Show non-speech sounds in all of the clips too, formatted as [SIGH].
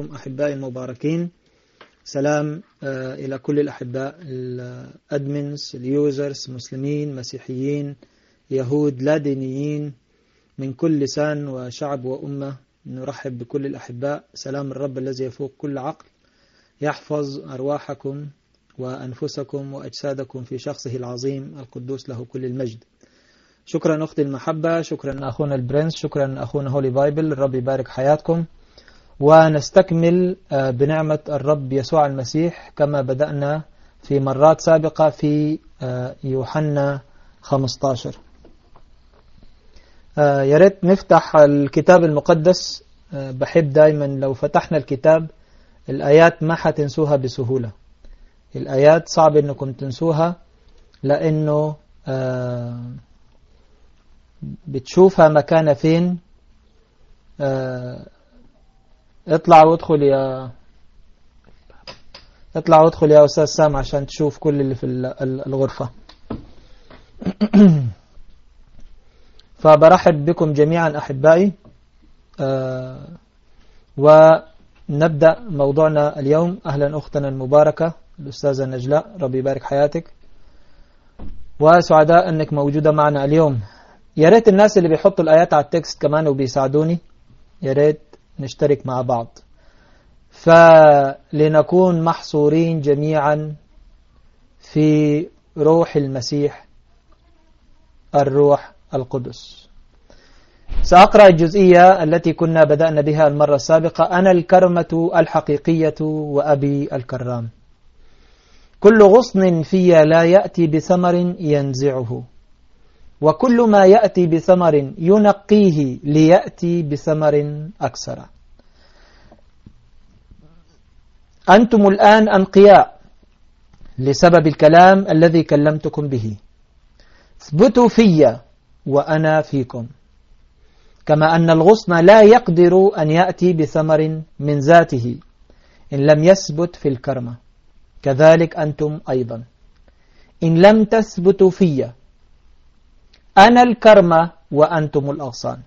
أحبائي المباركين. سلام إلى كل الأحباء ال admins ال users مسلمين مسيحيين يهود لا دينيين من كل لسان وشعب وأمة. نرحب بكل الأحباء. سلام الرب الذي يفوق كل عقل يحفظ أرواحكم وأنفسكم وأجسادكم في شخصه العظيم القدوس له كل المجد. شكرا أختي المحبة شكرا أخونا البرنس شكرا أخونا Holy Bible الرب يبارك حياتكم. ونستكمل بنعمة الرب يسوع المسيح كما بدأنا في مرات سابقة في يوحنا 15 يا ريت نفتح الكتاب المقدس. بحب دايما لو فتحنا الكتاب الآيات ما حتنسوها بسهولة. الآيات صعب إنكم تنسوها لأنه بتشوفها مكانها فين؟ اطلع وادخل يا اطلع وادخل يا أستاذ سام عشان تشوف كل اللي في الغرفة. [CLEARS THROAT] فبرحب بكم جميعا أحبائي. أه ونبدأ موضوعنا اليوم. أهلا أختنا المباركة الأستاذة نجلاء ربي يبارك حياتك. وسعداء أنك موجودة معنا اليوم. يا ريت الناس اللي بيحطوا الآيات على التكست كمان وبيساعدوني. يا ريت نشترك مع بعض. فلنكون محصورين جميعا في روح المسيح الروح القدس. سأقرأ الجزئية التي كنا بدأنا بها المرة السابقة أنا الكرمة الحقيقية وأبي الكرام. كل غصن في لا يأتي بثمر ينزعه. وكل ما يأتي بثمر ينقيه ليأتي بثمر أكثر. أنتم الآن أنقياء لسبب الكلام الذي كلمتكم به. اثبتوا في وأنا فيكم. كما أن الغصن لا يقدر أن يأتي بثمر من ذاته إن لم يثبت في الكرمة. كذلك أنتم أيضا. إن لم تثبتوا في أنا الكرمة وأنتم الأغصان.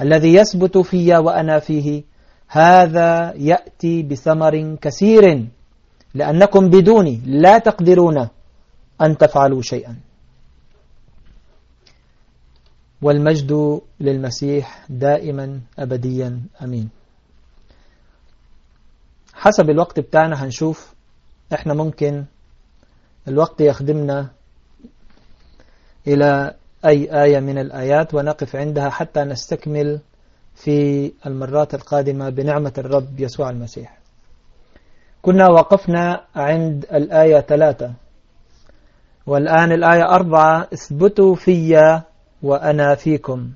الذي يثبت في وأنا فيه هذا يأتي بثمر كثير لأنكم بدوني لا تقدرون أن تفعلوا شيئا. والمجد للمسيح دائما أبديا أمين. حسب الوقت بتاعنا هنشوف إحنا ممكن الوقت يخدمنا إلى أي آية من الآيات ونقف عندها حتى نستكمل في المرات القادمة بنعمة الرب يسوع المسيح. كنا وقفنا عند الآية ثلاثة. والآن الآية أربعة اثبتوا في وأنا فيكم.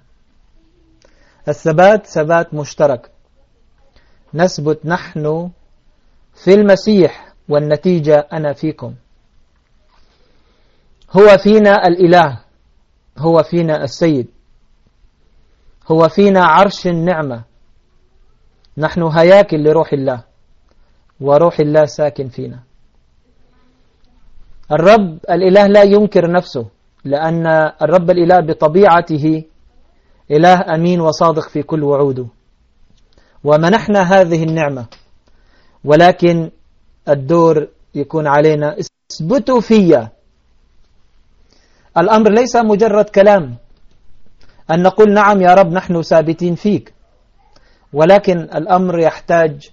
الثبات ثبات مشترك. نثبت نحن في المسيح والنتيجة أنا فيكم. هو فينا الإله هو فينا السيد هو فينا عرش النعمة. نحن هياكل لروح الله وروح الله ساكن فينا. الرب الإله لا ينكر نفسه لأن الرب الإله بطبيعته إله أمين وصادق في كل وعوده. ومنحنا هذه النعمة ولكن الدور يكون علينا اثبتوا فيا الأمر ليس مجرد كلام. أن نقول نعم يا رب نحن ثابتين فيك. ولكن الأمر يحتاج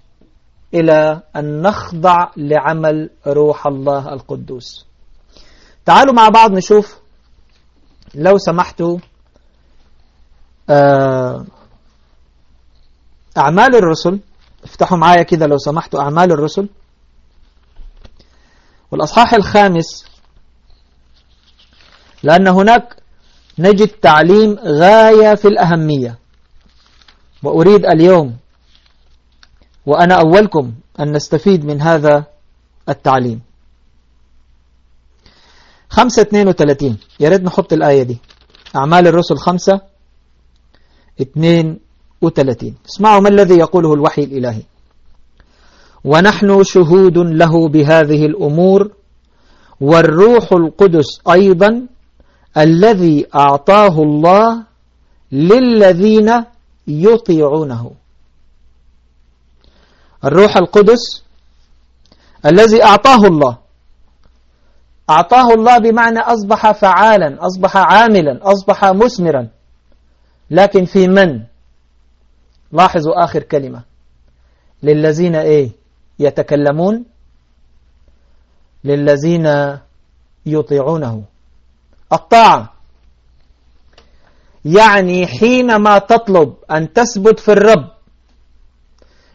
إلى أن نخضع لعمل روح الله القدوس. تعالوا مع بعض نشوف لو سمحتوا أعمال الرسل. افتحوا معايا كده لو سمحتوا أعمال الرسل. والأصحاح الخامس لأن هناك نجد تعليم غاية في الأهمية. وأريد اليوم وأنا أولكم أن نستفيد من هذا التعليم. خمسة اثنين وثلاثين. يا ريت نحط الآية دي. أعمال الرسل خمسة اثنين وثلاثين. اسمعوا ما الذي يقوله الوحي الإلهي. ونحن شهود له بهذه الأمور والروح القدس أيضا الذي أعطاه الله للذين يطيعونه. الروح القدس الذي أعطاه الله. أعطاه الله بمعنى أصبح فعالا أصبح عاملا أصبح مثمرا. لكن في من؟ لاحظوا آخر كلمة. للذين إيه؟ يتكلمون. للذين يطيعونه. الطاعة يعني حينما تطلب أن تثبت في الرب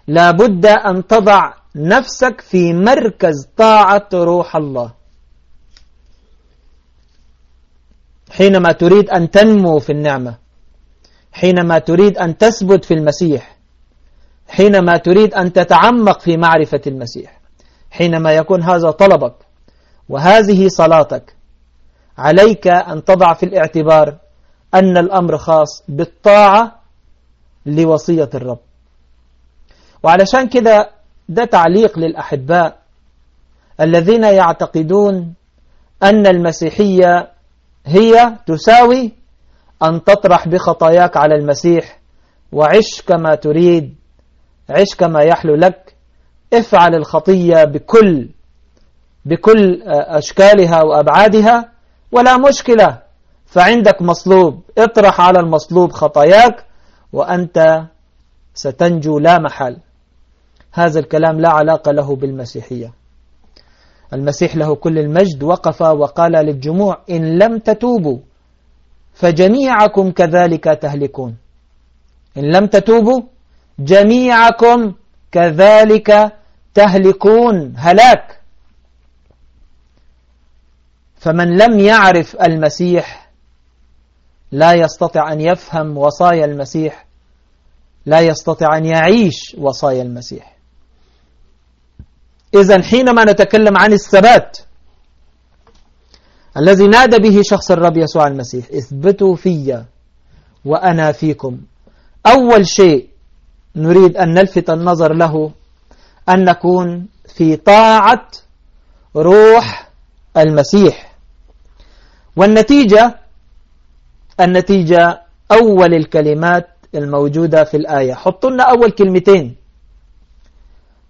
لابد أن تضع نفسك في مركز طاعة روح الله. حينما تريد أن تنمو في النعمة حينما تريد أن تثبت في المسيح حينما تريد أن تتعمق في معرفة المسيح حينما يكون هذا طلبك وهذه صلاتك عليك أن تضع في الاعتبار أن الأمر خاص بالطاعة لوصية الرب. وعلشان كده ده تعليق للأحباء الذين يعتقدون أن المسيحية هي تساوي أن تطرح بخطاياك على المسيح وعش كما تريد عش كما يحلو لك افعل الخطية بكل بكل أشكالها وأبعادها ولا مشكلة. فعندك مصلوب. اطرح على المصلوب خطاياك وأنت ستنجو لا محال هذا الكلام لا علاقة له بالمسيحية. المسيح له كل المجد وقف وقال للجموع إن لم تتوبوا فجميعكم كذلك تهلكون. إن لم تتوبوا جميعكم كذلك تهلكون. هلاك. فمن لم يعرف المسيح لا يستطيع أن يفهم وصايا المسيح لا يستطيع أن يعيش وصايا المسيح. إذا حينما نتكلم عن الثبات الذي نادى به شخص الرب يسوع المسيح اثبتوا في وأنا فيكم. أول شيء نريد أن نلفت النظر له أن نكون في طاعة روح المسيح. والنتيجة النتيجة أول الكلمات الموجودة في الآية. حطوا لنا أول كلمتين.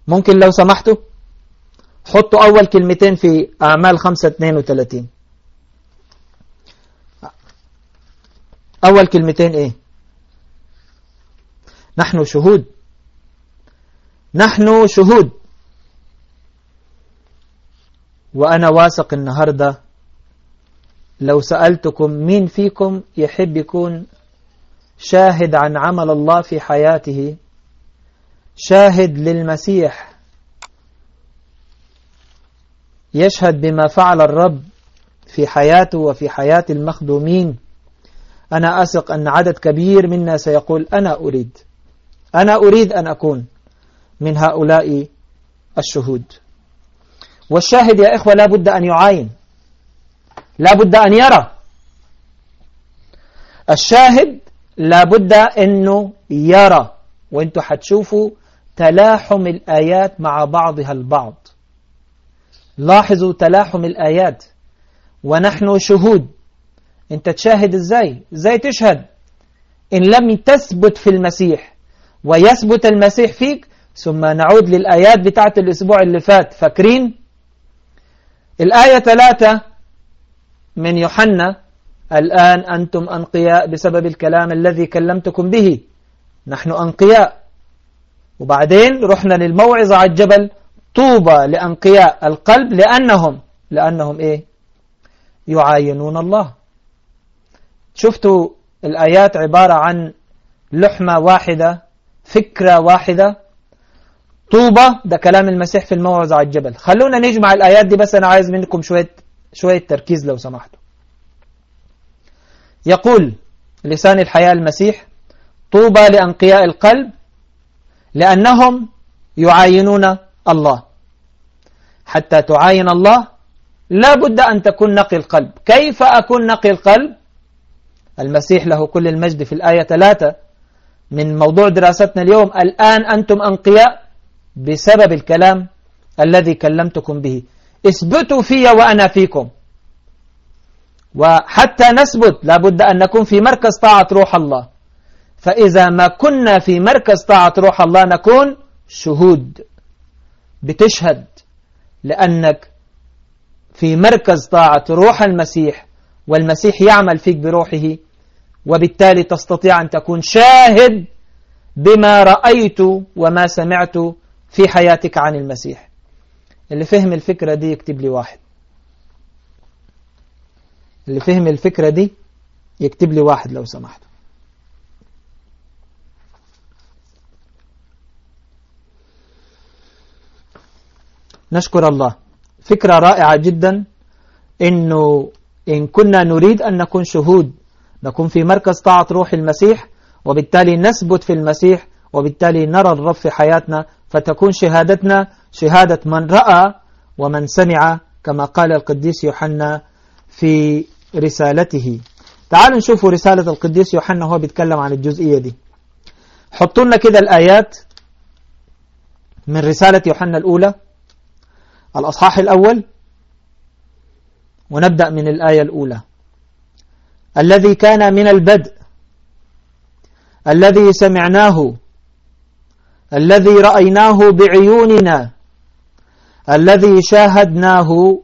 ممكن لو سمحتوا؟ حطوا أول كلمتين في أعمال 532 أول كلمتين إيه؟ نحن شهود. نحن شهود. وأنا واثق النهاردة لو سألتكم مين فيكم يحب يكون شاهد عن عمل الله في حياته شاهد للمسيح يشهد بما فعل الرب في حياته وفي حياة المخدومين. أنا أثق أن عدد كبير منا سيقول أنا أريد أنا أريد أن أكون من هؤلاء الشهود. والشاهد يا إخوة لا بد أن يعاين. لا بد أن يرى. الشاهد لا بد أنه يرى. وانتوا حتشوفوا تلاحم الآيات مع بعضها البعض. لاحظوا تلاحم الآيات. ونحن شهود. أنت تشاهد إزاي؟ إزاي تشهد؟ إن لم تثبت في المسيح. ويثبت المسيح فيك ثم نعود للآيات بتاعت الأسبوع اللي فات. فاكرين؟ الآية ثلاثة. من يوحنا الآن أنتم أنقياء بسبب الكلام الذي كلمتكم به. نحن أنقياء. وبعدين رحنا للموعظة على الجبل طوبى لأنقياء القلب لأنهم لأنهم إيه؟ يعاينون الله. شفتوا الآيات عبارة عن لحمة واحدة فكرة واحدة؟ طوبة ده كلام المسيح في الموعظة على الجبل. خلونا نجمع الآيات دي بس أنا عايز منكم شوية شوية تركيز لو سمحتوا. يقول لسان الحياة المسيح طوبى لأنقياء القلب لأنهم يعاينون الله. حتى تعاين الله لا بد أن تكون نقي القلب. كيف أكون نقي القلب؟ المسيح له كل المجد في الآية 3 من موضوع دراستنا اليوم. الآن أنتم أنقياء بسبب الكلام الذي كلمتكم به. اثبتوا في وأنا فيكم. وحتى نثبت لابد أن نكون في مركز طاعة روح الله. فإذا ما كنا في مركز طاعة روح الله نكون شهود. بتشهد لأنك في مركز طاعة روح المسيح والمسيح يعمل فيك بروحه وبالتالي تستطيع أن تكون شاهد بما رأيت وما سمعت في حياتك عن المسيح. اللي فهم الفكرة دي يكتب لي واحد. اللي فهم الفكرة دي يكتب لي واحد لو سمحت. نشكر الله. فكرة رائعة جدا إنه إن كنا نريد أن نكون شهود نكون في مركز طاعة روح المسيح وبالتالي نثبت في المسيح وبالتالي نرى الرب في حياتنا فتكون شهادتنا شهادة من رأى ومن سمع كما قال القديس يوحنا في رسالته. تعالوا نشوف رسالة القديس يوحنا وهو بيتكلم عن الجزئية دي. حطوا لنا كده الآيات من رسالة يوحنا الأولى الأصحاح الأول ونبدأ من الآية الأولى. الذي كان من البدء الذي سمعناه الذي رأيناه بعيوننا الذي شاهدناه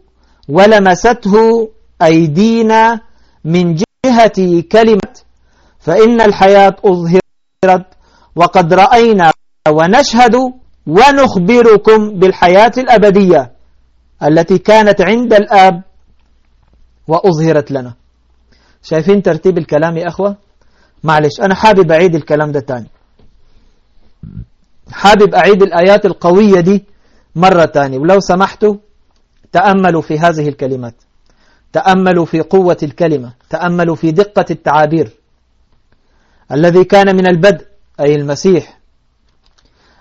ولمسته أيدينا من جهة كلمة فإن الحياة أظهرت وقد رأينا ونشهد ونخبركم بالحياة الأبدية التي كانت عند الآب وأظهرت لنا. شايفين ترتيب الكلام يا أخوة؟ معلش أنا حابب أعيد الكلام ده تاني. حابب أعيد الآيات القوية دي مرة تاني ولو سمحتوا تأملوا في هذه الكلمات. تأملوا في قوة الكلمة. تأملوا في دقة التعابير. الذي كان من البدء أي المسيح.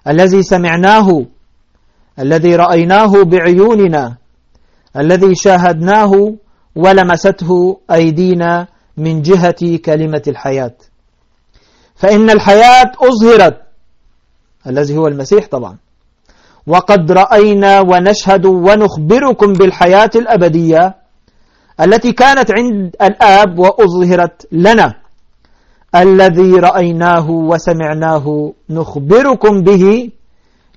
الذي سمعناه. الذي رأيناه بعيوننا. الذي شاهدناه ولمسته أيدينا من جهة كلمة الحياة. فإن الحياة أظهرت. الذي هو المسيح طبعا. وقد رأينا ونشهد ونخبركم بالحياة الأبدية التي كانت عند الآب وأظهرت لنا. الذي رأيناه وسمعناه نخبركم به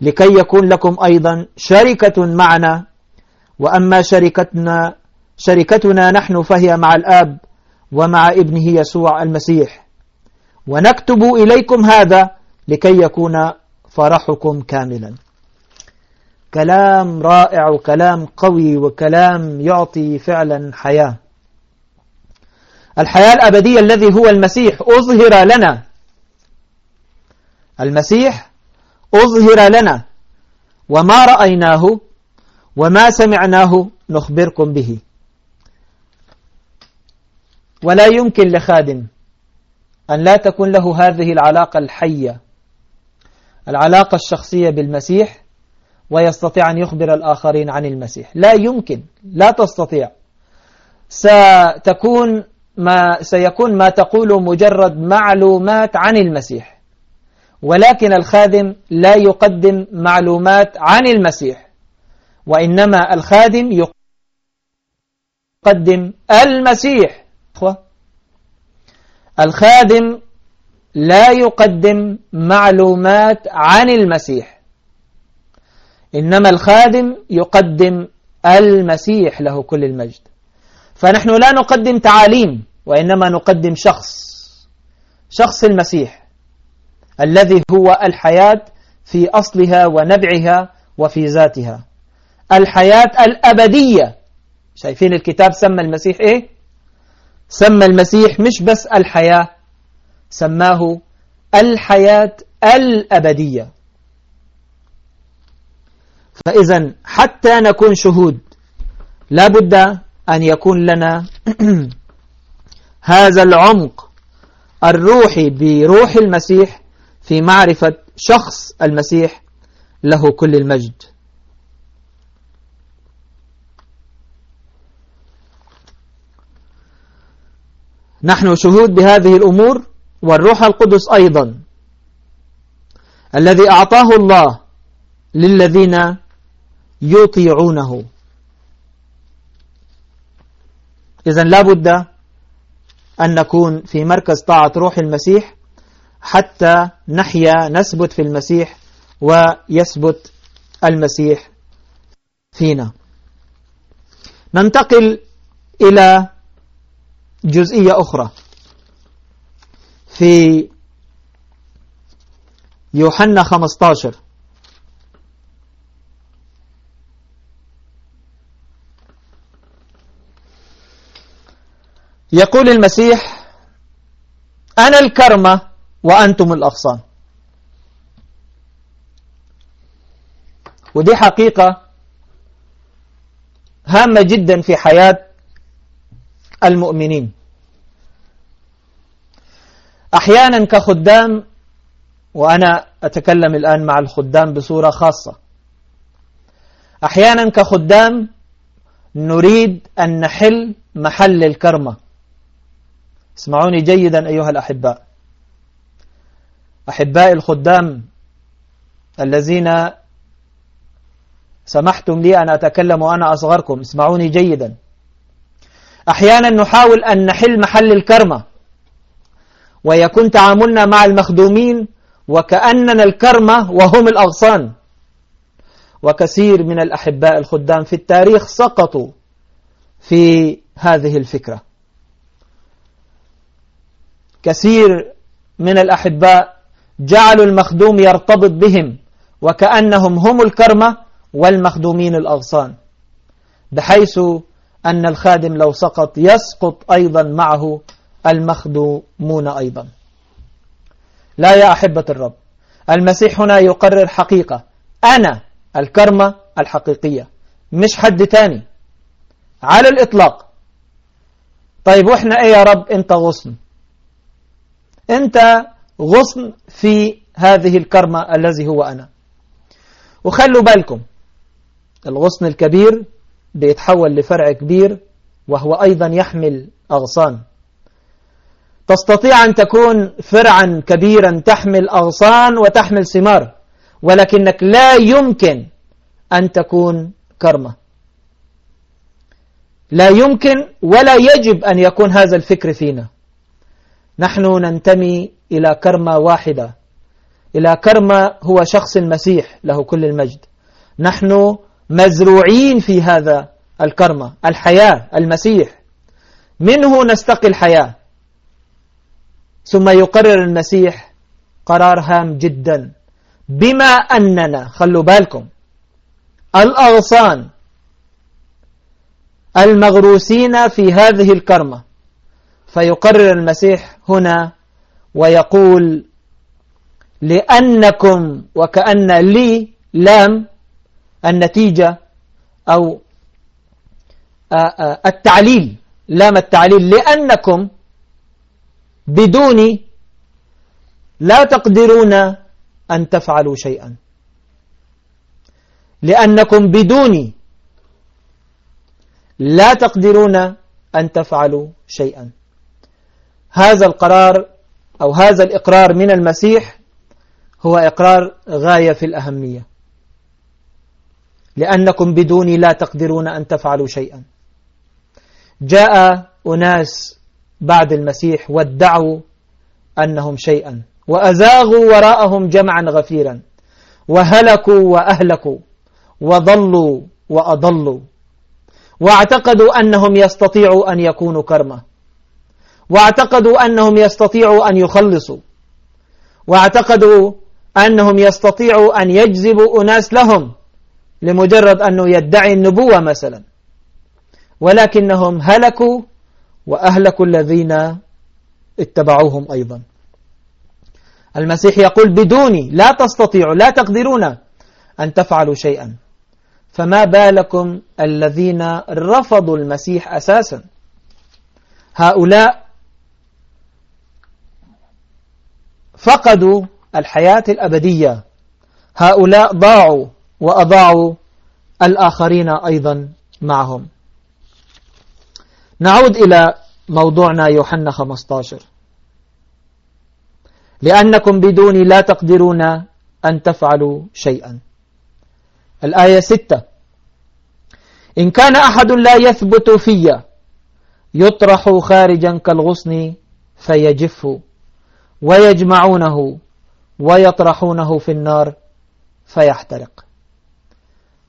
لكي يكون لكم أيضا شركة معنا. وأما شركتنا شركتنا نحن فهي مع الآب ومع ابنه يسوع المسيح. ونكتب إليكم هذا لكي يكون فرحكم كاملا. كلام رائع وكلام قوي وكلام يعطي فعلا حياة. الحياة الأبدية الذي هو المسيح أظهر لنا. المسيح أظهر لنا. وما رأيناه وما سمعناه نخبركم به. ولا يمكن لخادم أن لا تكون له هذه العلاقة الحية. العلاقة الشخصية بالمسيح ويستطيع أن يخبر الآخرين عن المسيح. لا يمكن لا تستطيع. ستكون ما سيكون ما تقول مجرد معلومات عن المسيح. ولكن الخادم لا يقدم معلومات عن المسيح وإنما الخادم يقدم المسيح. الخادم لا يقدم معلومات عن المسيح. إنما الخادم يقدم المسيح له كل المجد. فنحن لا نقدم تعاليم وإنما نقدم شخص شخص المسيح الذي هو الحياة في أصلها ونبعها وفي ذاتها. الحياة الأبدية. شايفين الكتاب سمى المسيح إيه؟ سمى المسيح مش بس الحياة سماه الحياة الأبدية. فإذا حتى نكون شهود لا بد أن يكون لنا [CLEARS THROAT] هذا العمق الروحي بروح المسيح في معرفة شخص المسيح له كل المجد. نحن شهود بهذه الأمور والروح القدس أيضا. الذي أعطاه الله للذين يطيعونه. إذا لابد أن نكون في مركز طاعة روح المسيح حتى نحيا نثبت في المسيح ويثبت المسيح فينا. ننتقل إلى جزئية أخرى. في يوحنا 15 يقول المسيح أنا الكرمة وأنتم الأغصان. ودي حقيقة هامة جدا في حياة المؤمنين. أحيانا كخدام وأنا أتكلم الآن مع الخدام بصورة خاصة. أحيانا كخدام نريد أن نحل محل الكرمة. اسمعوني جيدا أيها الأحباء. أحباء الخدام الذين سمحتم لي أن أتكلم وأنا أصغركم اسمعوني جيدا. أحيانا نحاول أن نحل محل الكرمة. ويكون تعاملنا مع المخدومين وكأننا الكرمة وهم الأغصان. وكثير من الأحباء الخدام في التاريخ سقطوا في هذه الفكرة. كثير من الأحباء جعلوا المخدوم يرتبط بهم وكأنهم هم الكرمة والمخدومين الأغصان بحيث أن الخادم لو سقط يسقط أيضا معه المخدومون أيضا. لا يا أحبة الرب المسيح هنا يقرر حقيقة أنا الكرمة الحقيقية مش حد تاني. على الإطلاق. طيب وإحنا إيه يا رب؟ أنت غصن. أنت غصن في هذه الكرمة الذي هو أنا. وخلوا بالكم الغصن الكبير بيتحول لفرع كبير وهو أيضا يحمل أغصان. تستطيع أن تكون فرعا كبيرا تحمل أغصان وتحمل ثمار ولكنك لا يمكن أن تكون كرمة. لا يمكن ولا يجب أن يكون هذا الفكر فينا. نحن ننتمي إلى كرمة واحدة. إلى كرمة هو شخص المسيح له كل المجد. نحن مزروعين في هذا الكرمة الحياة المسيح. منه نستقي الحياة. ثم يقرر المسيح قرار هام جدا. بما أننا خلوا بالكم الأغصان المغروسين في هذه الكرمة. فيقرر المسيح هنا ويقول لأنكم وكأن لي لام النتيجة أو التعليل لام التعليل لأنكم بدوني لا تقدرون أن تفعلوا شيئا. لأنكم بدوني لا تقدرون أن تفعلوا شيئا. هذا القرار أو هذا الإقرار من المسيح هو إقرار غاية في الأهمية. لأنكم بدوني لا تقدرون أن تفعلوا شيئا. جاء أناس بعد المسيح وادعوا أنهم شيئا وأزاغوا وراءهم جمعا غفيرا وهلكوا وأهلكوا وضلوا وأضلوا واعتقدوا أنهم يستطيعوا أن يكونوا كرمة واعتقدوا أنهم يستطيعوا أن يخلصوا واعتقدوا أنهم يستطيعوا أن يجذبوا أناس لهم لمجرد أنه يدعي النبوة مثلا ولكنهم هلكوا وأهلكوا الذين اتبعوهم أيضا. المسيح يقول بدوني لا تستطيعوا لا تقدرون أن تفعلوا شيئا. فما بالكم الذين رفضوا المسيح أساسا؟ هؤلاء فقدوا الحياة الأبدية. هؤلاء ضاعوا وأضاعوا الآخرين أيضا معهم. نعود إلى موضوعنا يوحنا 15 لأنكم بدوني لا تقدرون أن تفعلوا شيئا. الآية 6 إن كان أحد لا يثبت في يطرح خارجا كالغصن فيجف ويجمعونه ويطرحونه في النار فيحترق.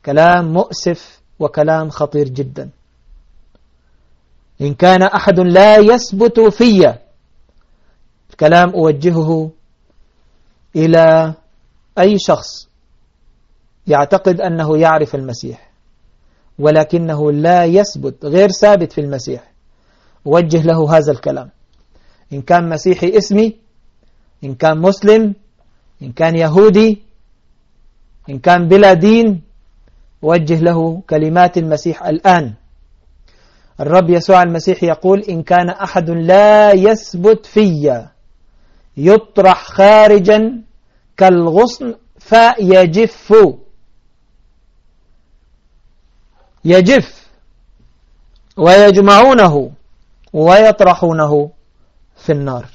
كلام مؤسف وكلام خطير جدا. إن كان أحد لا يثبت في. الكلام أوجهه إلى أي شخص يعتقد أنه يعرف المسيح ولكنه لا يثبت غير ثابت في المسيح. وجه له هذا الكلام. إن كان مسيحي اسمي إن كان مسلم إن كان يهودي إن كان بلا دين وجه له كلمات المسيح الآن. الرب يسوع المسيح يقول إن كان أحد لا يثبت في يطرح خارجا كالغصن فيجف. يجف ويجمعونه ويطرحونه في النار.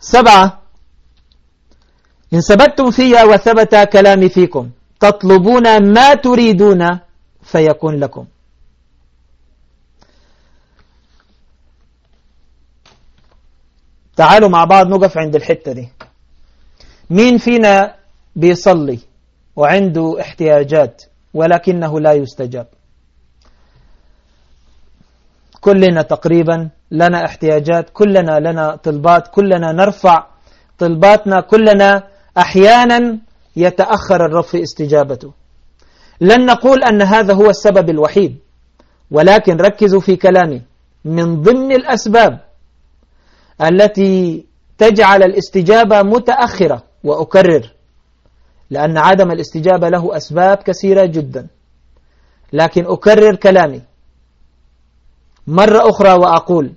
سبعة إن ثبتتم في وثبت كلامي فيكم تطلبون ما تريدون فيكون لكم. تعالوا مع بعض نقف عند الحتة دي. مين فينا بيصلي وعنده احتياجات ولكنه لا يستجاب؟ كلنا تقريبا لنا احتياجات كلنا لنا طلبات كلنا نرفع طلباتنا كلنا أحيانا يتأخر الرب في استجابته. لن نقول أن هذا هو السبب الوحيد ولكن ركزوا في كلامي. من ضمن الأسباب التي تجعل الاستجابة متأخرة وأكرر لأن عدم الاستجابة له أسباب كثيرة جدا. لكن أكرر كلامي مرة أخرى وأقول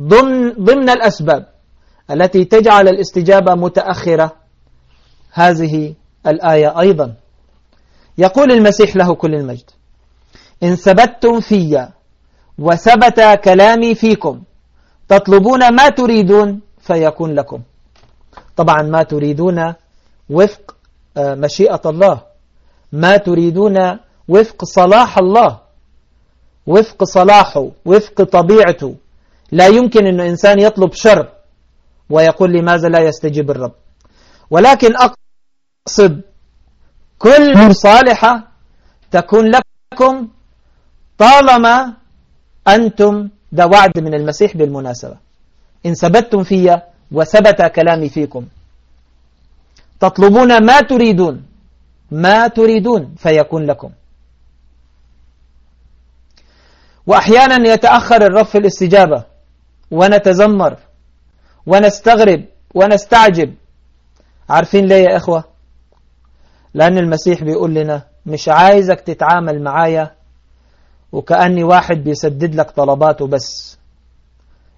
ضمن, ضمن الأسباب التي تجعل الاستجابة متأخرة هذه الآية أيضا. يقول المسيح له كل المجد. إن ثبتتم في وثبت كلامي فيكم تطلبون ما تريدون فيكون لكم. طبعا ما تريدون وفق آه، مشيئة الله. ما تريدون وفق صلاح الله. وفق صلاحه وفق طبيعته. لا يمكن أن إنسان يطلب شر ويقول لماذا لا يستجيب الرب. ولكن أقصد كل صالحة تكون لكم طالما أنتم ده وعد من المسيح بالمناسبة. إن ثبتتم في وثبت كلامي فيكم. تطلبون ما تريدون. ما تريدون فيكون لكم. وأحيانا يتأخر الرب في الاستجابة ونتزمر ونستغرب ونستعجب. عارفين ليه يا إخوة؟ لأن المسيح بيقول لنا مش عايزك تتعامل معايا وكأني واحد بيسدد لك طلباته بس.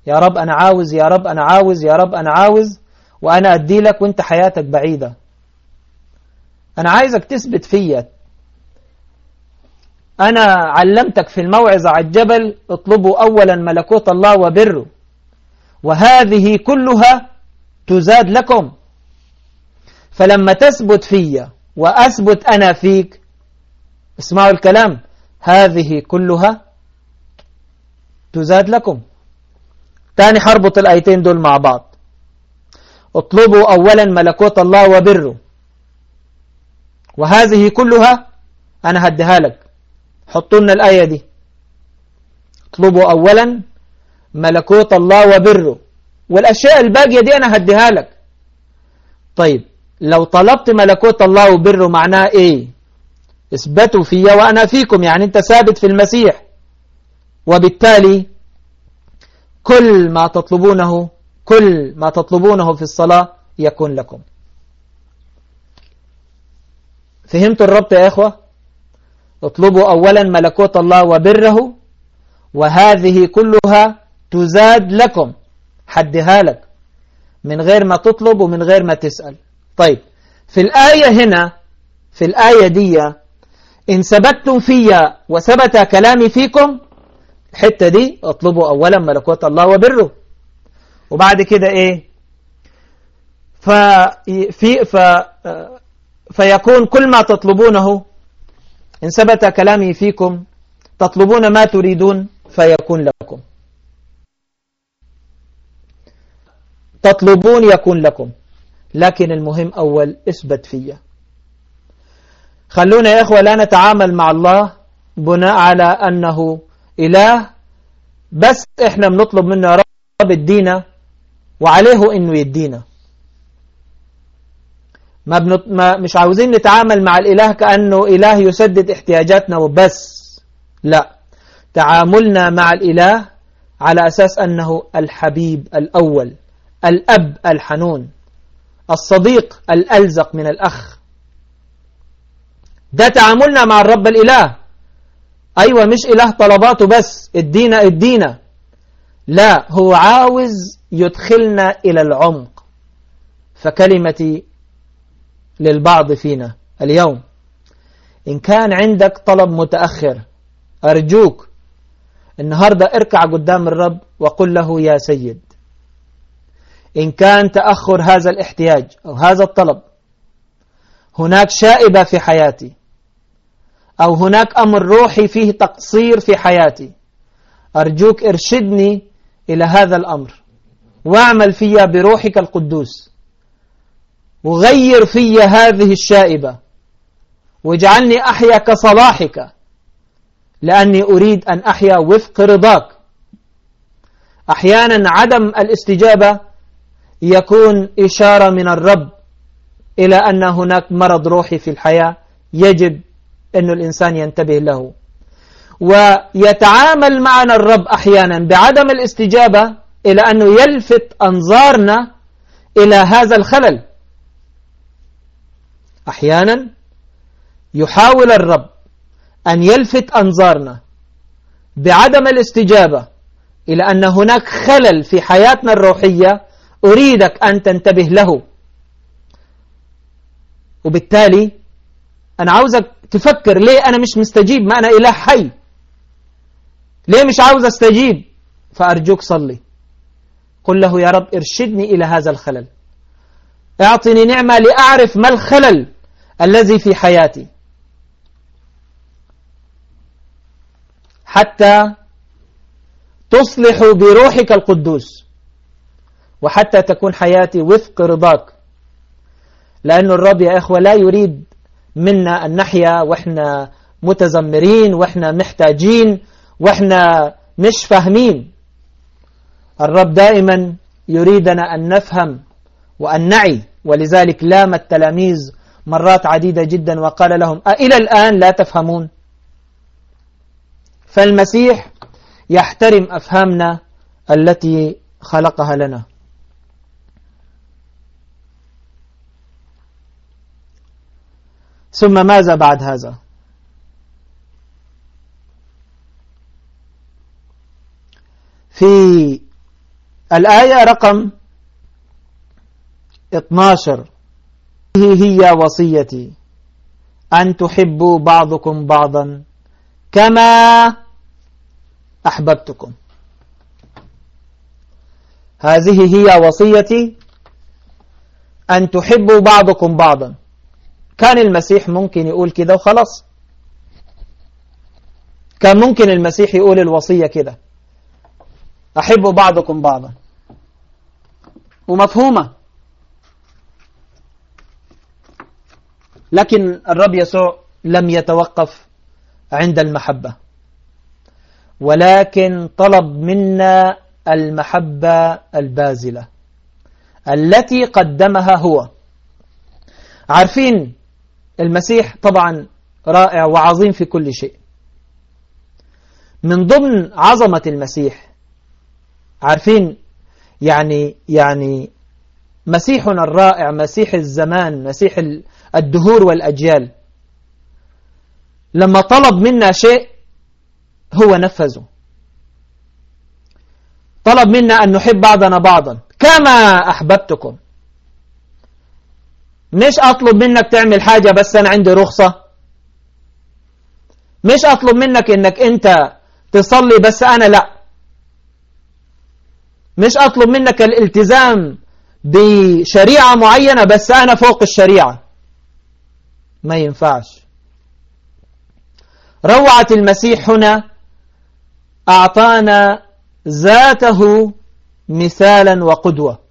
يا رب أنا عاوز يا رب أنا عاوز يا رب أنا عاوز وأنا أدي لك وأنت حياتك بعيدة. أنا عايزك تثبت فيا. أنا علمتك في الموعظة على الجبل اطلبوا أولا ملكوت الله وبره. وهذه كلها تزاد لكم. فلما تثبت فيا وأثبت أنا فيك. اسمعوا الكلام. هذه كلها تزاد لكم. تاني حربط الآيتين دول مع بعض. اطلبوا أولا ملكوت الله وبره. وهذه كلها أنا هديها لك. حطوا لنا الآية دي. اطلبوا أولا ملكوت الله وبره. والأشياء الباقية دي أنا هديها لك. طيب لو طلبت ملكوت الله وبره معناه إيه؟ اثبتوا فيا وأنا فيكم يعني أنت ثابت في المسيح. وبالتالي كل ما تطلبونه كل ما تطلبونه في الصلاة يكون لكم. فهمت الربط يا إخوة؟ اطلبوا أولا ملكوت الله وبره وهذه كلها تزاد لكم حدها لك من غير ما تطلب ومن غير ما تسأل. طيب في الآية هنا في الآية دي إن ثبتتم فيا وثبت كلامي فيكم الحتة دي اطلبوا أولا ملكوت الله وبره. وبعد كده إيه؟ ففي ف فيكون كل ما تطلبونه إن ثبت كلامي فيكم تطلبون ما تريدون فيكون لكم. تطلبون يكون لكم. لكن المهم أول اثبت فيا. خلونا يا إخوة لا نتعامل مع الله بناء على أنه إله بس إحنا بنطلب منه يا رب الدينة وعليه إنه يدينا. ما, بنط... ما مش عاوزين نتعامل مع الإله كأنه إله يسدد احتياجاتنا وبس. لا. تعاملنا مع الإله على أساس أنه الحبيب الأول الأب الحنون. الصديق الألزق من الأخ. ده تعاملنا مع الرب الإله. أيوة مش إله طلباته بس ادينا ادينا لا هو عاوز يدخلنا إلى العمق. فكلمتي للبعض فينا اليوم. إن كان عندك طلب متأخر أرجوك النهاردة اركع قدام الرب وقل له يا سيد. إن كان تأخر هذا الاحتياج أو هذا الطلب هناك شائبة في حياتي أو هناك أمر روحي فيه تقصير في حياتي أرجوك ارشدني إلى هذا الأمر واعمل فيا بروحك القدوس وغير في هذه الشائبة واجعلني أحيا كصلاحك لأني أريد أن أحيا وفق رضاك. أحيانا عدم الاستجابة يكون إشارة من الرب إلى أن هناك مرض روحي في الحياة يجب أن الإنسان ينتبه له. ويتعامل معنا الرب أحيانا بعدم الاستجابة إلى أنه يلفت أنظارنا إلى هذا الخلل. أحيانا يحاول الرب أن يلفت أنظارنا بعدم الاستجابة إلى أن هناك خلل في حياتنا الروحية أريدك أن تنتبه له. وبالتالي أنا عاوزك تفكر ليه أنا مش مستجيب؟ ما أنا إله حي. ليه مش عاوز أستجيب؟ فأرجوك صلي. قل له يا رب ارشدني إلى هذا الخلل. أعطني نعمة لأعرف ما الخلل الذي في حياتي. حتى تصلح بروحك القدوس. وحتى تكون حياتي وفق رضاك. لأن الرب يا إخوة لا يريد منا أن نحيا وإحنا متذمرين وإحنا محتاجين وإحنا مش فاهمين. الرب دائما يريدنا أن نفهم وأن نعي ولذلك لام التلاميذ مرات عديدة جدا وقال لهم أإلى الآن لا تفهمون؟ فالمسيح يحترم أفهامنا التي خلقها لنا. ثم ماذا بعد هذا؟ في الآية رقم 12 هي وصيتي. أن تحبوا بعضكم بعضا كما أحببتكم. هذه هي وصيتي. أن تحبوا بعضكم بعضا. كان المسيح ممكن يقول كده وخلاص. كان ممكن المسيح يقول الوصية كده. أحبوا بعضكم بعضا. ومفهومة. لكن الرب يسوع لم يتوقف عند المحبة. ولكن طلب منا المحبة البازلة. التي قدمها هو. عارفين المسيح طبعا رائع وعظيم في كل شيء. من ضمن عظمة المسيح عارفين؟ يعني يعني مسيحنا الرائع مسيح الزمان مسيح الدهور والأجيال. لما طلب منا شيء هو نفذه. طلب منا أن نحب بعضنا بعضا. كما أحببتكم. مش أطلب منك تعمل حاجة بس أنا عندي رخصة. مش أطلب منك أنك أنت تصلي بس أنا لا. مش أطلب منك الالتزام بشريعة معينة بس أنا فوق الشريعة. ما ينفعش. روعة المسيح هنا أعطانا ذاته مثالا وقدوة.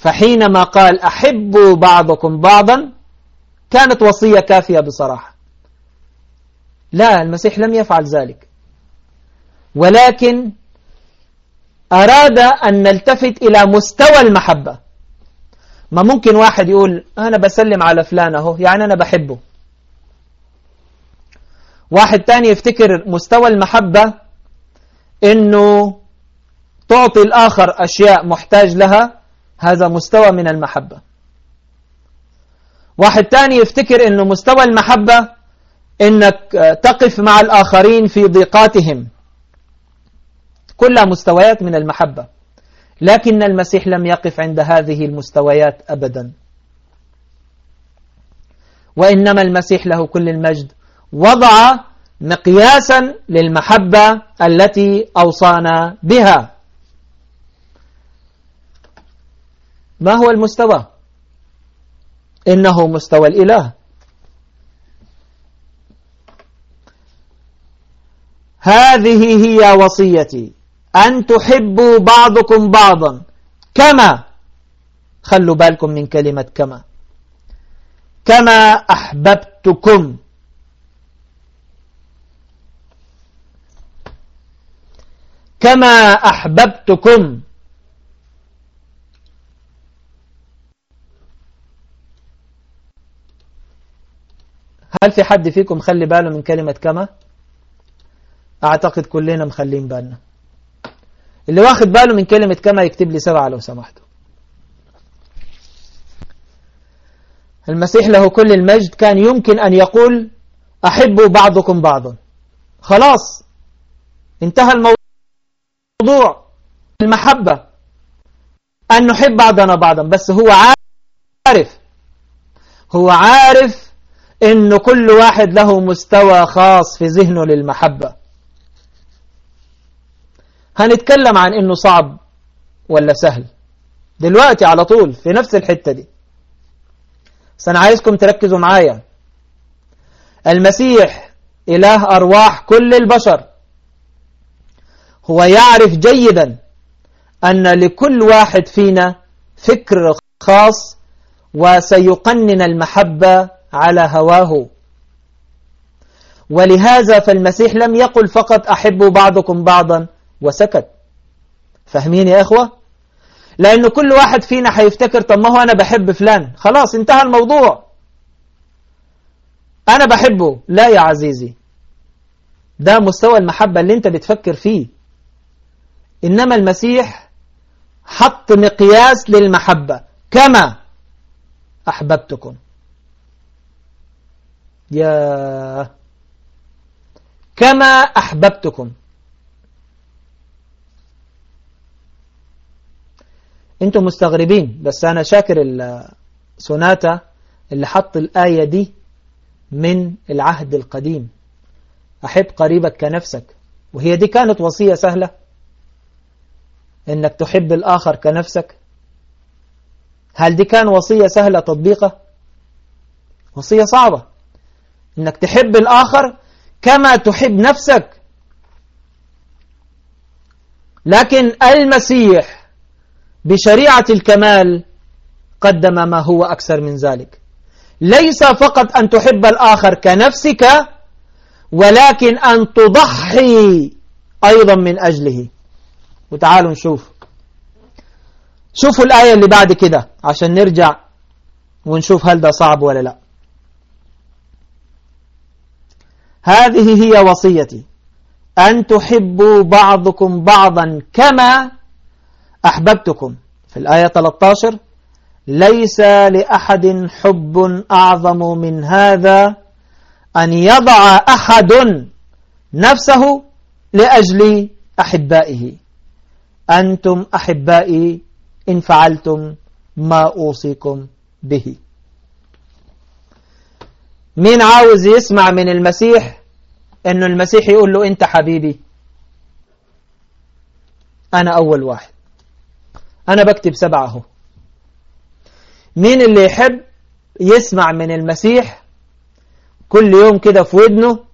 فحينما قال أحبوا بعضكم بعضا كانت وصية كافية بصراحة. لا المسيح لم يفعل ذلك. ولكن أراد أن نلتفت إلى مستوى المحبة. ما ممكن واحد يقول أنا بسلم على فلان أهو يعني أنا بحبه. واحد تاني يفتكر مستوى المحبة إنه تعطي الآخر أشياء محتاج لها هذا مستوى من المحبة. واحد تاني يفتكر إنه مستوى المحبة إنك تقف مع الآخرين في ضيقاتهم. كلها مستويات من المحبة. لكن المسيح لم يقف عند هذه المستويات أبدا. وإنما المسيح له كل المجد. وضع مقياسا للمحبة التي أوصانا بها. ما هو المستوى؟ إنه مستوى الإله. هذه هي وصيتي. أن تحبوا بعضكم بعضا. كما خلوا بالكم من كلمة كما. كما أحببتكم. كما أحببتكم. هل في حد فيكم خلي باله من كلمة كما؟ أعتقد كلنا مخلين بالنا. اللي واخد باله من كلمة كما يكتب لي سبعة لو سمحتوا. المسيح له كل المجد كان يمكن أن يقول أحبوا بعضكم بعضا. خلاص انتهى الموضوع. المحبة. أن نحب بعضنا بعضا بس هو عارف. هو عارف أن كل واحد له مستوى خاص في ذهنه للمحبة. هنتكلم عن إنه صعب ولا سهل. دلوقتي على طول في نفس الحتة دي. بس أنا عايزكم تركزوا معايا. المسيح إله أرواح كل البشر. هو يعرف جيدا أن لكل واحد فينا فكر خاص وسيقنن المحبة على هواه. ولهذا فالمسيح لم يقل فقط أحبوا بعضكم بعضا وسكت. فاهمين يا إخوة؟ لأن كل واحد فينا هيفتكر طب ما هو أنا بحب فلان؟ خلاص انتهى الموضوع. أنا بحبه. لا يا عزيزي. ده مستوى المحبة اللي أنت بتفكر فيه. إنما المسيح حط مقياس للمحبة. كما أحببتكم. يا كما أحببتكم. أنتم مستغربين بس أنا شاكر السوناتا اللي حط الآية دي من العهد القديم. أحب قريبك كنفسك. وهي دي كانت وصية سهلة. إنك تحب الآخر كنفسك. هل دي كان وصية سهلة تطبيقه وصية صعبة. إنك تحب الآخر كما تحب نفسك. لكن المسيح بشريعة الكمال قدم ما هو أكثر من ذلك. ليس فقط أن تحب الآخر كنفسك ولكن أن تضحي أيضا من أجله. وتعالوا نشوف. شوفوا الآية اللي بعد كده عشان نرجع ونشوف هل ده صعب ولا لا. هذه هي وصيتي. أن تحبوا بعضكم بعضا كما أحببتكم. في الآية 13 ليس لأحد حب أعظم من هذا أن يضع أحد نفسه لأجل أحبائه. أنتم أحبائي إن فعلتم ما أوصيكم به. مين عاوز يسمع من المسيح أنه المسيح يقول له أنت حبيبي؟ أنا أول واحد. أنا بكتب سبعة أهو. مين اللي يحب يسمع من المسيح كل يوم كده في ودنه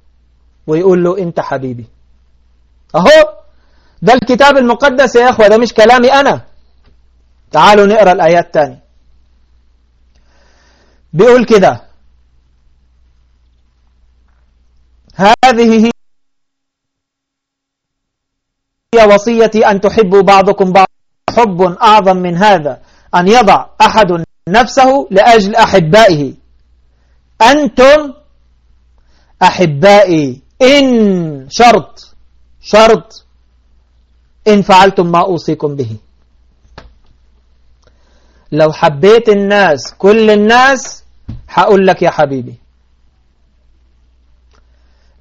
ويقول له أنت حبيبي؟ أهو! ده الكتاب المقدس يا أخوة ده مش كلامي أنا. تعالوا نقرأ الآيات تاني. بيقول كده هذه هي وصيتي أن تحبوا بعضكم بعض حب أعظم من هذا. أن يضع أحد نفسه لأجل أحبائه. أنتم أحبائي. إن شرط شرط. إن فعلتم ما أوصيكم به. لو حبيت الناس كل الناس هقول لك يا حبيبي.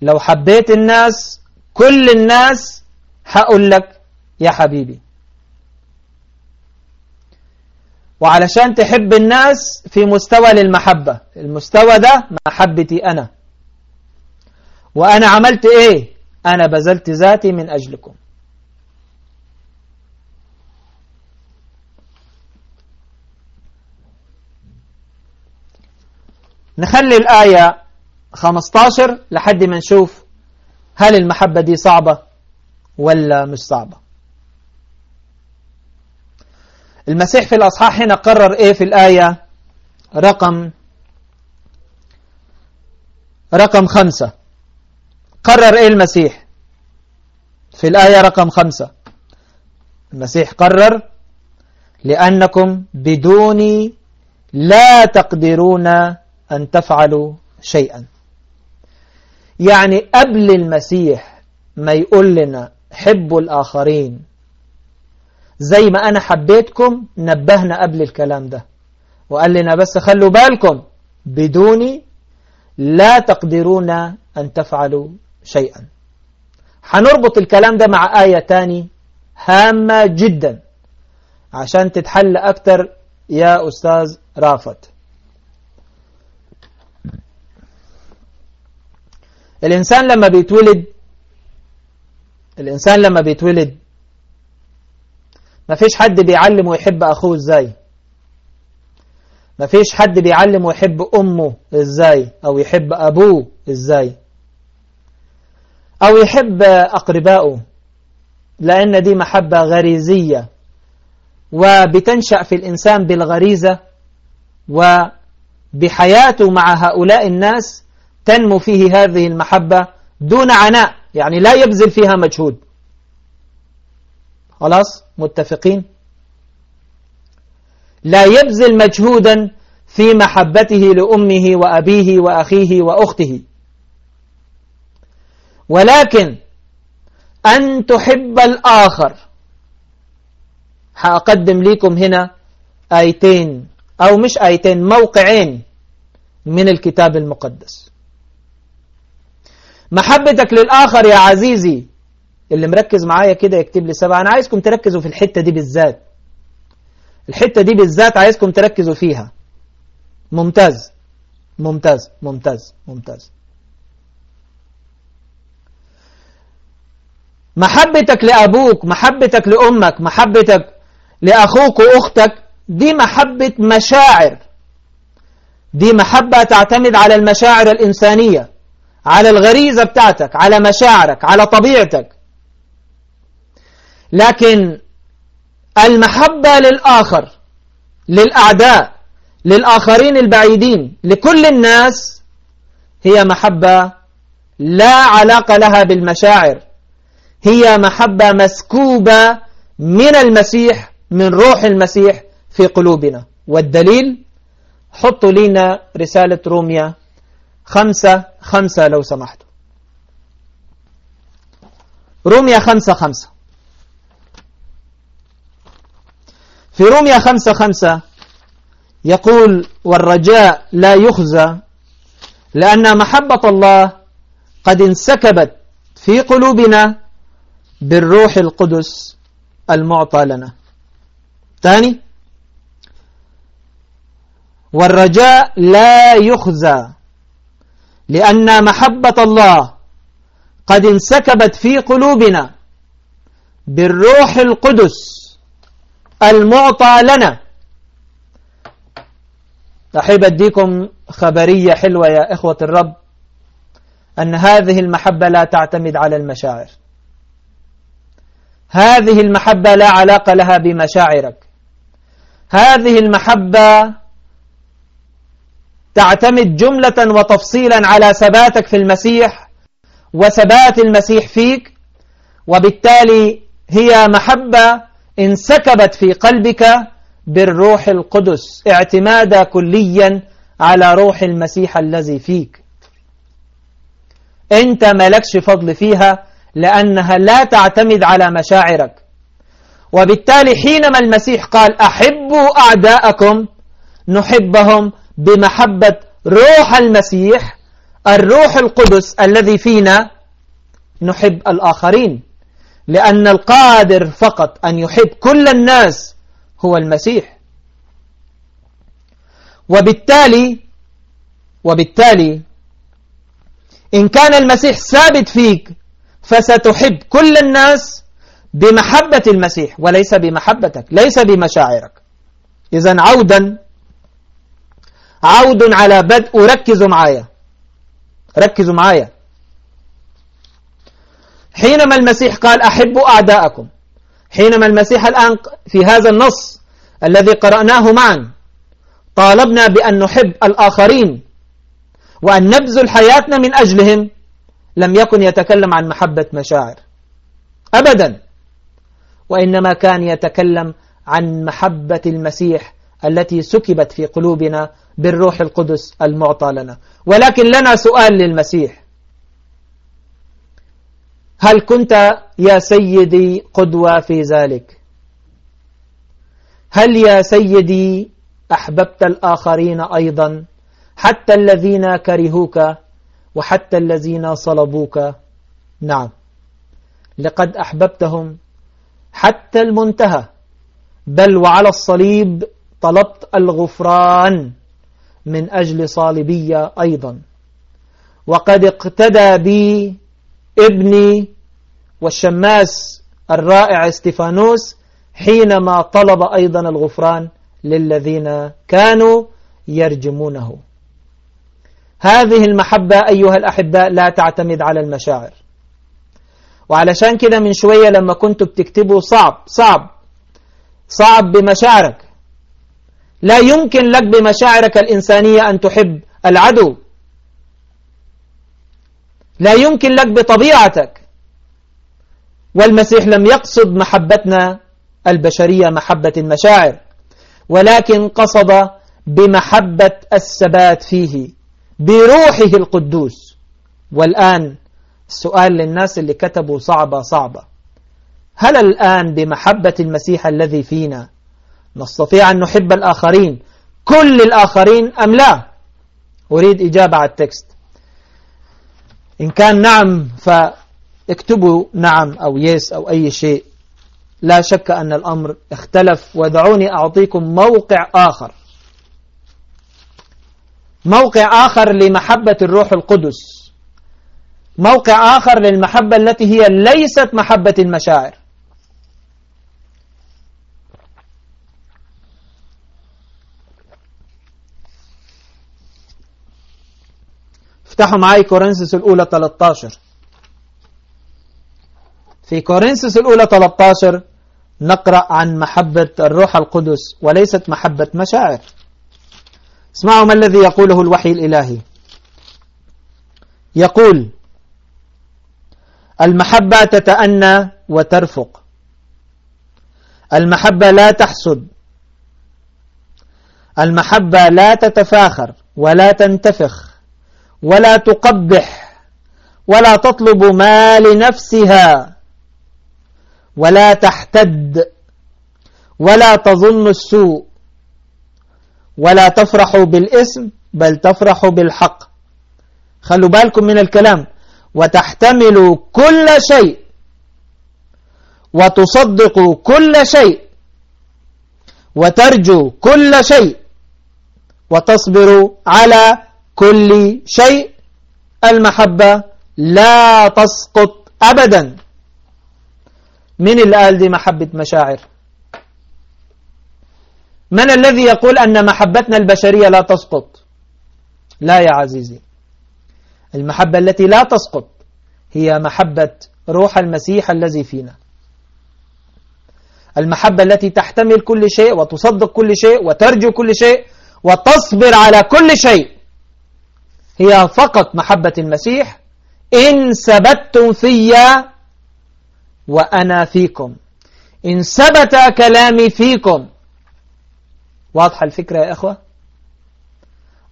لو حبيت الناس كل الناس هقول لك يا حبيبي. وعلشان تحب الناس في مستوى للمحبة. المستوى ده محبتي أنا. وأنا عملت إيه؟ أنا بذلت ذاتي من أجلكم. نخلي الآية 15 لحد ما نشوف هل المحبة دي صعبة ولا مش صعبة. المسيح في الأصحاح هنا قرر إيه في الآية؟ رقم رقم خمسة. قرر إيه المسيح؟ في الآية رقم خمسة. المسيح قرر لأنكم بدوني لا تقدرون أن تفعلوا شيئا. يعني قبل المسيح ما يقول لنا حبوا الآخرين. زي ما أنا حبيتكم نبهنا قبل الكلام ده. وقال لنا بس خلوا بالكم بدوني لا تقدرون أن تفعلوا شيئا. حنربط الكلام ده مع آية تاني هامة جدا عشان تتحل أكتر يا أستاذ رافت الإنسان لما بيتولد الإنسان لما بيتولد ما فيش حد بيعلم ويحب أخوه إزاي. ما فيش حد بيعلم ويحب أمه إزاي أو يحب أبوه إزاي. أو يحب أقربائه لأن دي محبة غريزية. وبتنشأ في الإنسان بالغريزة وبحياته مع هؤلاء الناس تنمو فيه هذه المحبة دون عناء يعني لا يبذل فيها مجهود. خلاص؟ متفقين؟ لا يبذل مجهودا في محبته لأمه وأبيه وأخيه وأخته. ولكن أن تحب الآخر. حأقدم لكم هنا آيتين أو مش آيتين موقعين من الكتاب المقدس. محبتك للآخر يا عزيزي. اللي مركز معايا كده يكتب لي سبعة. أنا عايزكم تركزوا في الحتة دي بالذات. الحتة دي بالذات عايزكم تركزوا فيها. ممتاز. ممتاز. ممتاز. ممتاز. محبتك لأبوك محبتك لأمك محبتك لأخوك وأختك دي محبة مشاعر. دي محبة تعتمد على المشاعر الإنسانية. على الغريزة بتاعتك على مشاعرك على طبيعتك. لكن المحبة للآخر للأعداء للآخرين البعيدين لكل الناس هي محبة لا علاقة لها بالمشاعر. هي محبة مسكوبة من المسيح من روح المسيح في قلوبنا. والدليل؟ حطوا لنا رسالة روميا خمسة خمسة لو سمحتوا روميا خمسة خمسة. في روميا خمسة خمسة يقول والرجاء لا يخزى لأن محبة الله قد انسكبت في قلوبنا بالروح القدس المعطى لنا. ثاني والرجاء لا يخزى لأن محبة الله قد انسكبت في قلوبنا بالروح القدس المعطى لنا. أحب أديكم خبرية حلوة يا إخوة الرب أن هذه المحبة لا تعتمد على المشاعر. هذه المحبة لا علاقة لها بمشاعرك. هذه المحبة تعتمد جملة وتفصيلا على ثباتك في المسيح وثبات المسيح فيك وبالتالي هي محبة انسكبت في قلبك بالروح القدس اعتمادا كليا على روح المسيح الذي فيك. أنت ملكش فضل فيها لأنها لا تعتمد على مشاعرك. وبالتالي حينما المسيح قال أحبوا أعداءكم نحبهم بمحبة روح المسيح الروح القدس الذي فينا نحب الآخرين. لأن القادر فقط أن يحب كل الناس هو المسيح. وبالتالي وبالتالي إن كان المسيح ثابت فيك فستحب كل الناس بمحبة المسيح وليس بمحبتك ليس بمشاعرك. إذا عودا عود على بدء. وركزوا معايا. ركزوا معايا. حينما المسيح قال أحبوا أعداءكم. حينما المسيح الآن في هذا النص الذي قرأناه معا طالبنا بأن نحب الآخرين وأن نبذل حياتنا من أجلهم لم يكن يتكلم عن محبة مشاعر. أبدا. وإنما كان يتكلم عن محبة المسيح التي سكبت في قلوبنا بالروح القدس المعطى لنا. ولكن لنا سؤال للمسيح. هل كنت يا سيدي قدوة في ذلك؟ هل يا سيدي أحببت الآخرين أيضا حتى الذين كرهوك وحتى الذين صلبوك؟ نعم. لقد أحببتهم حتى المنتهى. بل وعلى الصليب طلبت الغفران من أجل صالبية أيضا. وقد اقتدى بي ابني والشماس الرائع استفانوس حينما طلب أيضا الغفران للذين كانوا يرجمونه. هذه المحبة أيها الأحباء لا تعتمد على المشاعر. وعلشان كده من شوية لما كنتوا بتكتبوا صعب صعب صعب بمشاعرك. لا يمكن لك بمشاعرك الإنسانية أن تحب العدو. لا يمكن لك بطبيعتك. والمسيح لم يقصد محبتنا البشرية محبة المشاعر ولكن قصد بمحبة الثبات فيه بروحه القدوس. والآن السؤال للناس اللي كتبوا صعبة صعبة. هل الآن بمحبة المسيح الذي فينا نستطيع أن نحب الآخرين كل الآخرين أم لا؟ أريد إجابة على التكست. إن كان نعم فاكتبوا نعم أو يس أو أي شيء. لا شك أن الأمر اختلف ودعوني أعطيكم موقع آخر. موقع آخر لمحبة الروح القدس. موقع آخر للمحبة التي هي ليست محبة المشاعر. افتحوا معي كورنثوس الأولى 13 في كورنثوس الأولى 13 نقرأ عن محبة الروح القدس وليست محبة مشاعر. اسمعوا ما الذي يقوله الوحي الإلهي. يقول المحبة تتأنى وترفق. المحبة لا تحسد. المحبة لا تتفاخر ولا تنتفخ. ولا تقبح ولا تطلب ما لنفسها ولا تحتد ولا تظن السوء ولا تفرح بالاسم بل تفرح بالحق. خلوا بالكم من الكلام. وتحتمل كل شيء وتصدق كل شيء وترجو كل شيء وتصبر على كل شيء المحبة لا تسقط أبدا. من اللي قال دي محبة مشاعر؟ من الذي يقول أن محبتنا البشرية لا تسقط؟ لا يا عزيزي. المحبة التي لا تسقط هي محبة روح المسيح الذي فينا. المحبة التي تحتمل كل شيء وتصدق كل شيء وترجو كل شيء وتصبر على كل شيء. هي فقط محبة المسيح. إن ثبتتم فيا وأنا فيكم. إن ثبت كلامي فيكم. واضحة الفكرة يا إخوة؟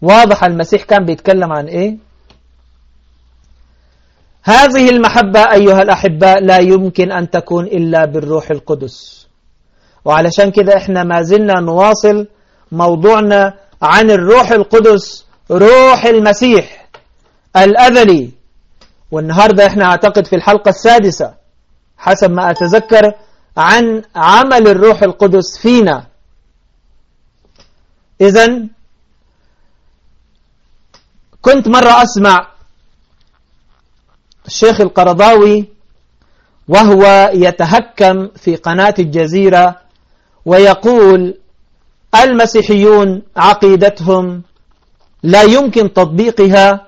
واضح المسيح كان بيتكلم عن إيه؟ هذه المحبة أيها الأحباء لا يمكن أن تكون إلا بالروح القدس. وعلشان كده إحنا ما زلنا نواصل موضوعنا عن الروح القدس روح المسيح الأذلي. والنهاردة إحنا أعتقد في الحلقة السادسة حسب ما أتذكر عن عمل الروح القدس فينا. إذا كنت مرة أسمع الشيخ القرضاوي وهو يتهكم في قناة الجزيرة ويقول المسيحيون عقيدتهم لا يمكن تطبيقها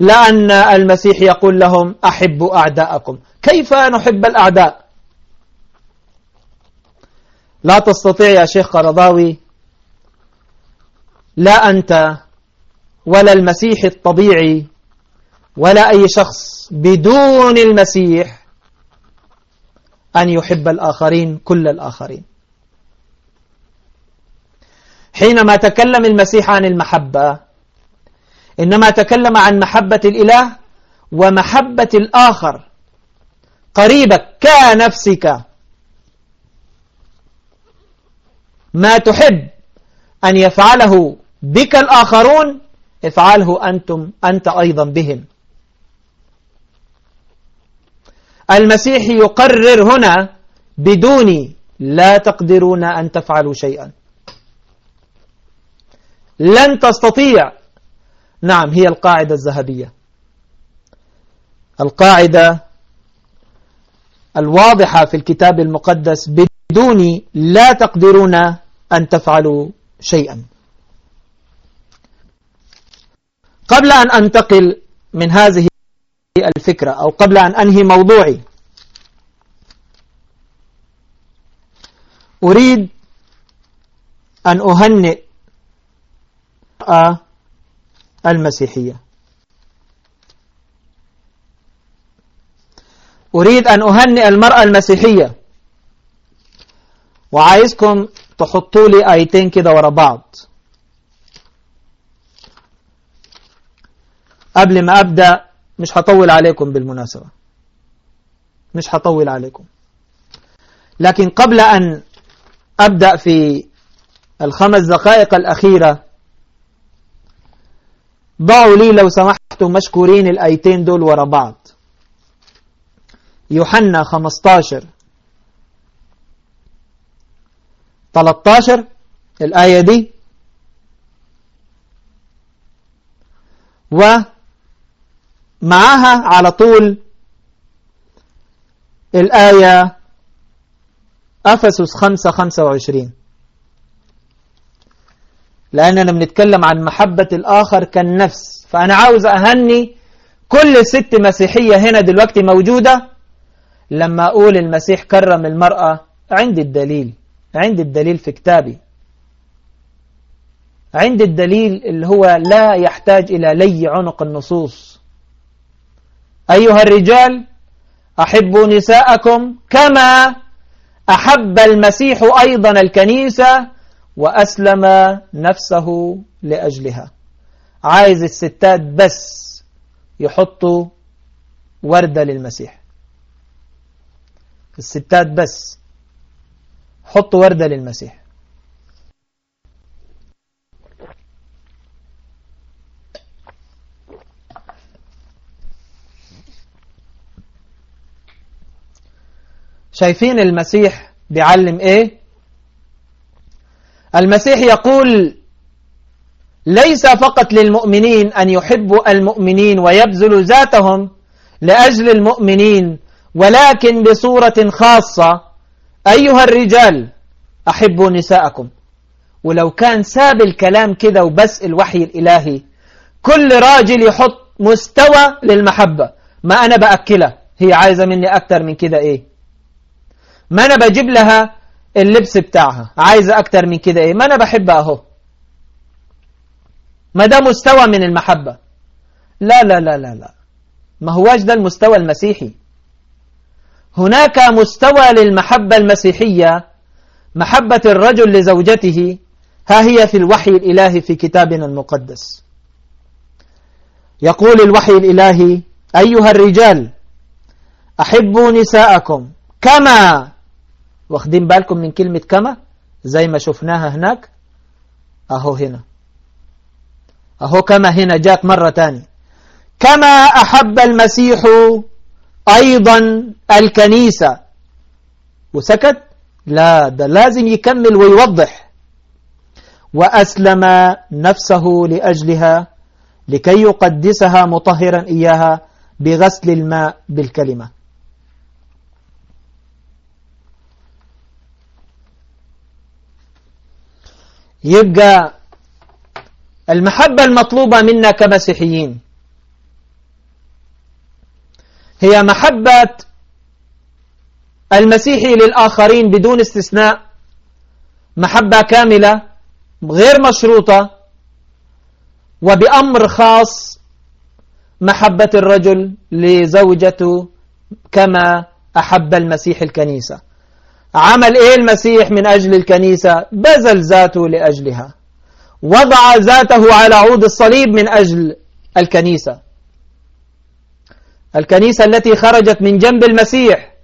لأن المسيح يقول لهم أحبوا أعداءكم. كيف نحب الأعداء؟ لا تستطيع يا شيخ قرضاوي لا أنت ولا المسيح الطبيعي ولا أي شخص بدون المسيح أن يحب الآخرين كل الآخرين. حينما تكلم المسيح عن المحبة إنما تكلم عن محبة الإله ومحبة الآخر. قريبك كنفسك ما تحب أن يفعله بك الآخرون افعله أنتم أنت أيضا بهم. المسيح يقرر هنا بدوني لا تقدرون أن تفعلوا شيئا. لن تستطيع نعم هي القاعدة الذهبية. القاعدة الواضحة في الكتاب المقدس بدوني لا تقدرون أن تفعلوا شيئا. قبل أن أنتقل من هذه الفكرة أو قبل أن أنهي موضوعي أريد أن أهنئ المسيحية. أريد أن أهنئ المرأة المسيحية. وعايزكم تحطوا لي آيتين كده ورا بعض. قبل ما أبدأ مش هطول عليكم بالمناسبة. مش هطول عليكم. لكن قبل أن أبدأ في الخمس دقائق الأخيرة ضعوا لي لو سمحتم مشكورين الآيتين دول ورا بعض. يوحنا 15 13 الآية دي. ومعها على طول الآية أفسس 5 25 لأننا بنتكلم عن محبة الآخر كالنفس. فأنا عاوز أهني كل ست مسيحية هنا دلوقتي موجودة لما أقول المسيح كرم المرأة عندي الدليل عندي الدليل في كتابي. عندي الدليل اللي هو لا يحتاج إلى لي عنق النصوص. أيها الرجال أحبوا نساءكم كما أحب المسيح أيضا الكنيسة وأسلم نفسه لأجلها. عايز الستات بس يحطوا وردة للمسيح. الستات بس حطوا وردة للمسيح. شايفين المسيح بيعلم إيه؟ المسيح يقول ليس فقط للمؤمنين أن يحبوا المؤمنين ويبذلوا ذاتهم لأجل المؤمنين ولكن بصورة خاصة أيها الرجال أحبوا نساءكم. ولو كان ساب الكلام كده وبس الوحي الإلهي كل راجل يحط مستوى للمحبة. ما أنا بأكلها هي عايزة مني أكتر من كده إيه؟ ما أنا بجيب لها اللبس بتاعها. عايزة أكتر من كده إيه؟ ما أنا بحبها أهو. ما ده مستوى من المحبة. لا لا لا لا لا. ما هواش ده المستوى المسيحي. هناك مستوى للمحبة المسيحية محبة الرجل لزوجته ها هي في الوحي الإلهي في كتابنا المقدس. يقول الوحي الإلهي أيها الرجال أحبوا نساءكم كما واخدين بالكم من كلمة كما؟ زي ما شفناها هناك. أهو هنا. أهو كما هنا جاءت مرة تانية كما أحب المسيح أيضا الكنيسة. وسكت؟ لا ده لازم يكمل ويوضح. وأسلم نفسه لأجلها لكي يقدسها مطهرا إياها بغسل الماء بالكلمة. يبقى المحبة المطلوبة منا كمسيحيين. هي محبة المسيحي للآخرين بدون استثناء محبة كاملة غير مشروطة وبأمر خاص محبة الرجل لزوجته كما أحب المسيح الكنيسة. عمل إيه المسيح من أجل الكنيسة؟ بذل ذاته لأجلها. وضع ذاته على عود الصليب من أجل الكنيسة. الكنيسة التي خرجت من جنب المسيح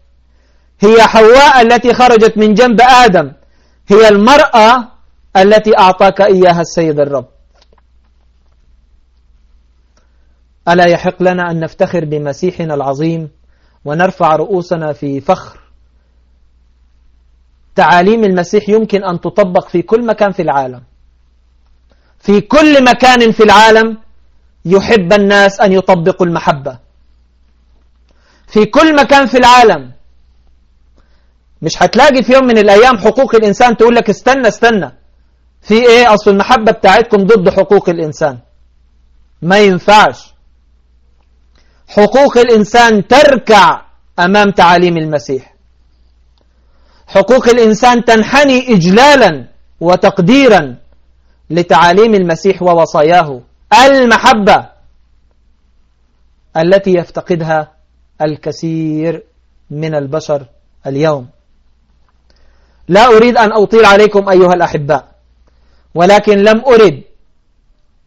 هي حواء التي خرجت من جنب آدم. هي المرأة التي أعطاك إياها السيد الرب. ألا يحق لنا أن نفتخر بمسيحنا العظيم ونرفع رؤوسنا في فخر تعاليم المسيح يمكن أن تطبق في كل مكان في العالم. في كل مكان في العالم يحب الناس أن يطبقوا المحبة. في كل مكان في العالم مش هتلاقي في يوم من الأيام حقوق الإنسان تقول لك استنى استنى. في إيه؟ أصل المحبة بتاعتكم ضد حقوق الإنسان. ما ينفعش. حقوق الإنسان تركع أمام تعاليم المسيح. حقوق الإنسان تنحني إجلالا وتقديرا لتعاليم المسيح ووصاياه. المحبة التي يفتقدها الكثير من البشر اليوم. لا أريد أن أطيل عليكم أيها الأحباء ولكن لم أرد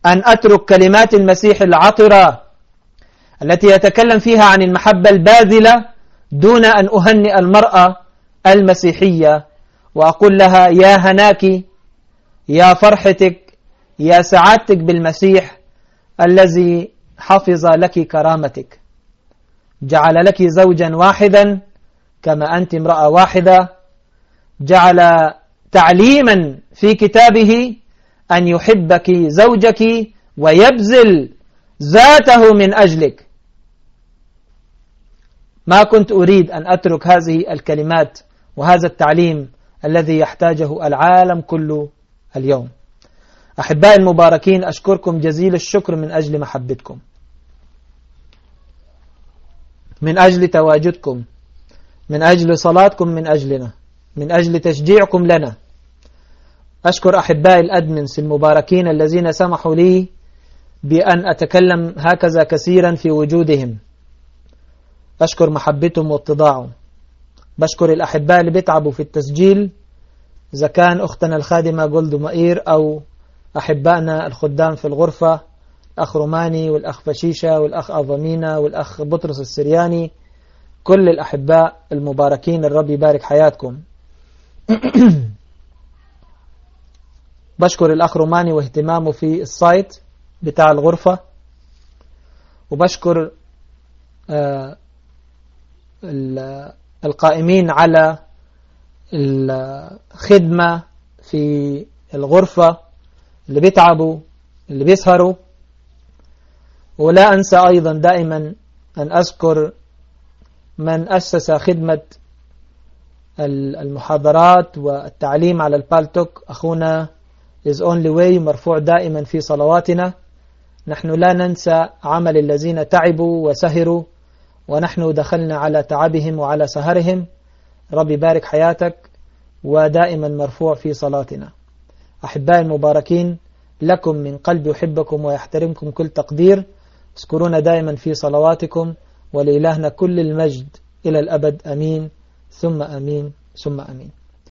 أن أترك كلمات المسيح العطرة التي يتكلم فيها عن المحبة الباذلة دون أن أهنئ المرأة المسيحية وأقول لها يا هناك يا فرحتك يا سعادتك بالمسيح الذي حفظ لك كرامتك جعل لك زوجا واحدا كما أنت امرأة واحدة جعل تعليما في كتابه أن يحبك زوجك ويبذل ذاته من أجلك. ما كنت أريد أن أترك هذه الكلمات وهذا التعليم الذي يحتاجه العالم كله اليوم. أحبائي المباركين أشكركم جزيل الشكر من أجل محبتكم. من أجل تواجدكم من أجل صلاتكم من أجلنا من أجل تشجيعكم لنا. أشكر أحبائي الأدمنس المباركين الذين سمحوا لي بأن أتكلم هكذا كثيرا في وجودهم. أشكر محبتهم واتضاعهم. بشكر الأحباء اللي بيتعبوا في التسجيل إذا كان أختنا الخادمة جولد مائير أو أحبائنا الخدام في الغرفة الأخ روماني والأخ فشيشة والأخ أظمينا والأخ بطرس السرياني كل الأحباء المباركين الرب يبارك حياتكم. [COUGHS] بشكر الأخ روماني واهتمامه في ال site بتاع الغرفة وبشكر آه القائمين على الخدمة في الغرفة اللي بيتعبوا اللي بيسهروا. ولا أنسى أيضا دائما أن أذكر من أسس خدمة المحاضرات والتعليم على البالتوك. أخونا is only way مرفوع دائما في صلواتنا. نحن لا ننسى عمل الذين تعبوا وسهروا. ونحن دخلنا على تعبهم وعلى سهرهم. رب يبارك حياتك ودائما مرفوع في صلاتنا. أحبائي المباركين لكم من قلب يحبكم ويحترمكم كل تقدير. اذكرونا دائما في صلواتكم ولإلهنا كل المجد إلى الأبد. أمين. ثم أمين. ثم أمين.